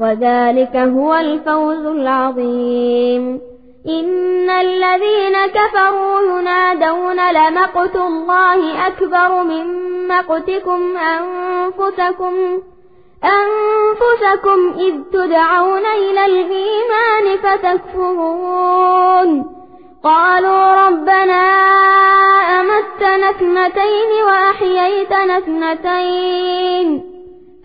وذلك هو الفوز العظيم. إن الذين كفروا ينادون لمقت الله أكبر من مقتكم أنفسكم أنفسكم إذ تدعون إلى الإيمان فتكفرون. قالوا ربنا أمتنا اثنتين وأحييتنا اثنتين.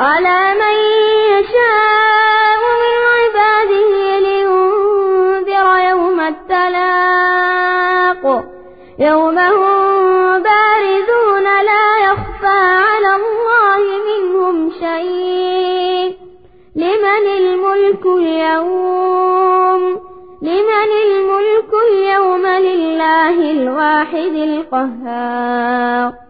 على من يشاء من عباده لينذر يوم التلاق. يوم هم بارزون لا يخفى على الله منهم شيء. لمن الملك اليوم؟ لمن الملك اليوم لله الواحد القهار.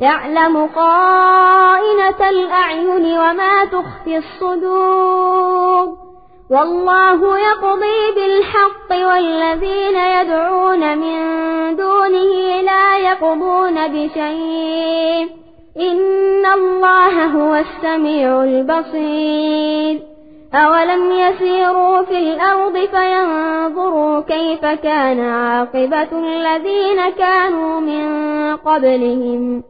يعلم خائنة الأعين وما تخفي الصدور والله يقضي بالحق والذين يدعون من دونه لا يقضون بشيء إن الله هو السميع البصير أولم يسيروا في الأرض فينظروا كيف كان عاقبة الذين كانوا من قبلهم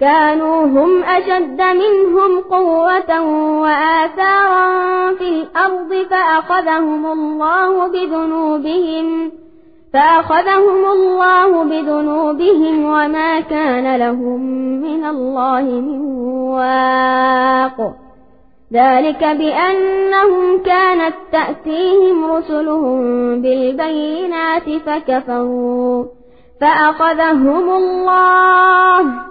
كانوا هم أشد منهم قوة وآثارا في الأرض فأخذهم الله بذنوبهم فأخذهم الله بذنوبهم وما كان لهم من الله من واق. ذلك بأنهم كانت تأتيهم رسلهم بالبينات فكفروا فأخذهم الله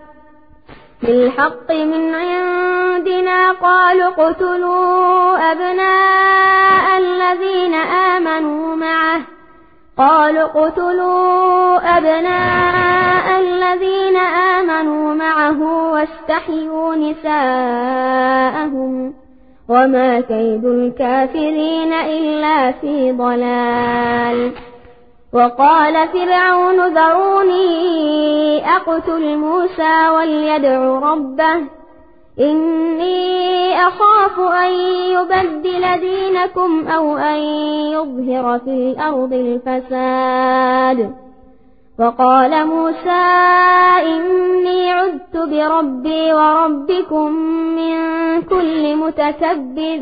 بالحق من عندنا قالوا اقتلوا أبناء الذين آمنوا معه. قالوا اقتلوا أبناء الذين آمنوا معه واستحيوا نساءهم. وما كيد الكافرين إلا في ضلال. وقال فرعون ذروني أقتل موسى وليدع ربه. إني أخاف أن يبدل دينكم أو أن يظهر في الأرض الفساد. وقال موسى إني عدت بربي وربكم من كل متكبر.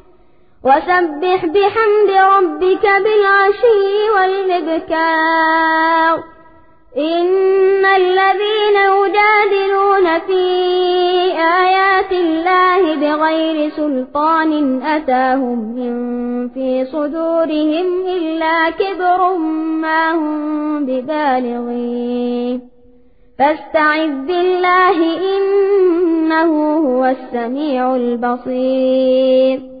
وسبح بحمد ربك بالعشي والإبكار. إن الذين يجادلون في آيات الله بغير سلطان أتاهم إن في صدورهم إلا كبر ما هم ببالغيه فاستعذ بالله إنه هو السميع البصير.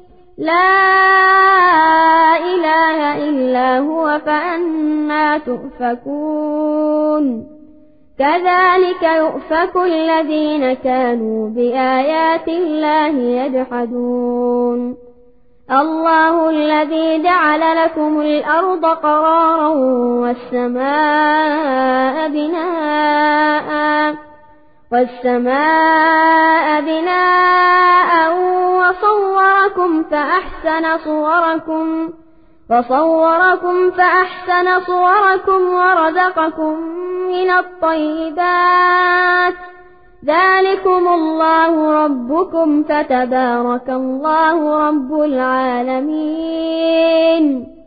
لا إله إلا هو فأنا تؤفكون. كذلك يؤفك الذين كانوا بآيات الله يجحدون. الله الذي جعل لكم الأرض قرارا والسماء بناءً. والسماء بناء وصوركم فأحسن صوركم وصوركم فأحسن صوركم ورزقكم من الطيبات. ذلكم الله ربكم فتبارك الله رب العالمين.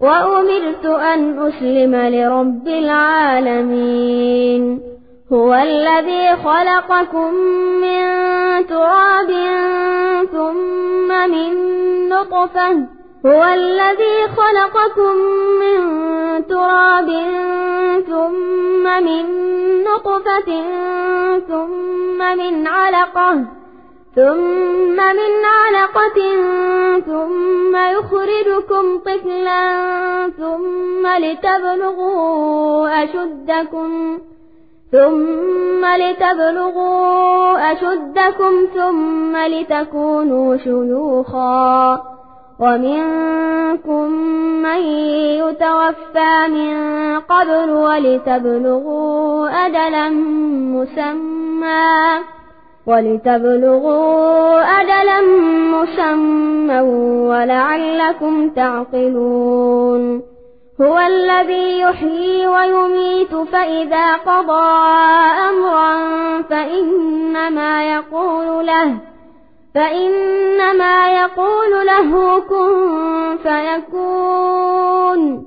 وأمرت أن أسلم لرب العالمين. هو الذي خلقكم من تراب ثم من نطفة. هو الذي خلقكم من تراب ثم من نطفة ثم من علقة. ثم من علقة ثم يخرجكم طفلا ثم لتبلغوا أشدكم ثم لتبلغوا أشدكم ثم لتكونوا شيوخا ومنكم من يتوفى من قبل ولتبلغوا أجلا مسمى ولتبلغوا أجلا مسمى ولعلكم تعقلون. هو الذي يحيي ويميت فإذا قضى أمرا فإنما يقول له فإنما يقول له كن فيكون.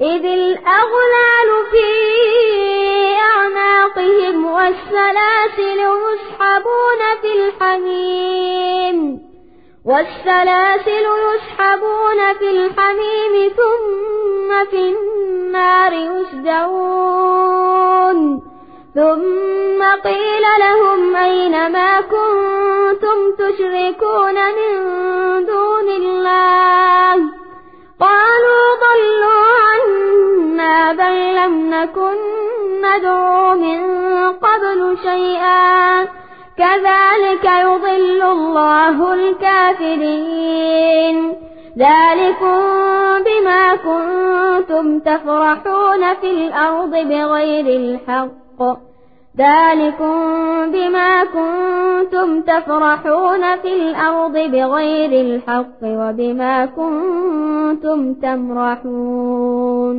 إذ الأغلال في أعناقهم والسلاسل يسحبون في الحميم والسلاسل يسحبون في الحميم ثم في النار يسجرون ثم قيل لهم أين ما كنتم تشركون من ندعو من قبل شيئا. كذلك يضل الله الكافرين. ذلكم بما كنتم تفرحون في الأرض بغير الحق. ذلكم بما كنتم تفرحون في الأرض بغير الحق وبما كنتم تمرحون.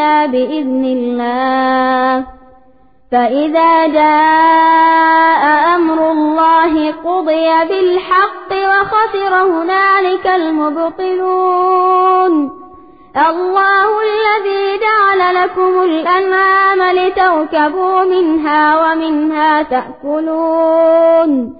إلا بإذن الله. فإذا جاء أمر الله قضي بالحق وخسر هنالك المبطلون. الله الذي جعل لكم الأنعام لتركبوا منها ومنها تأكلون.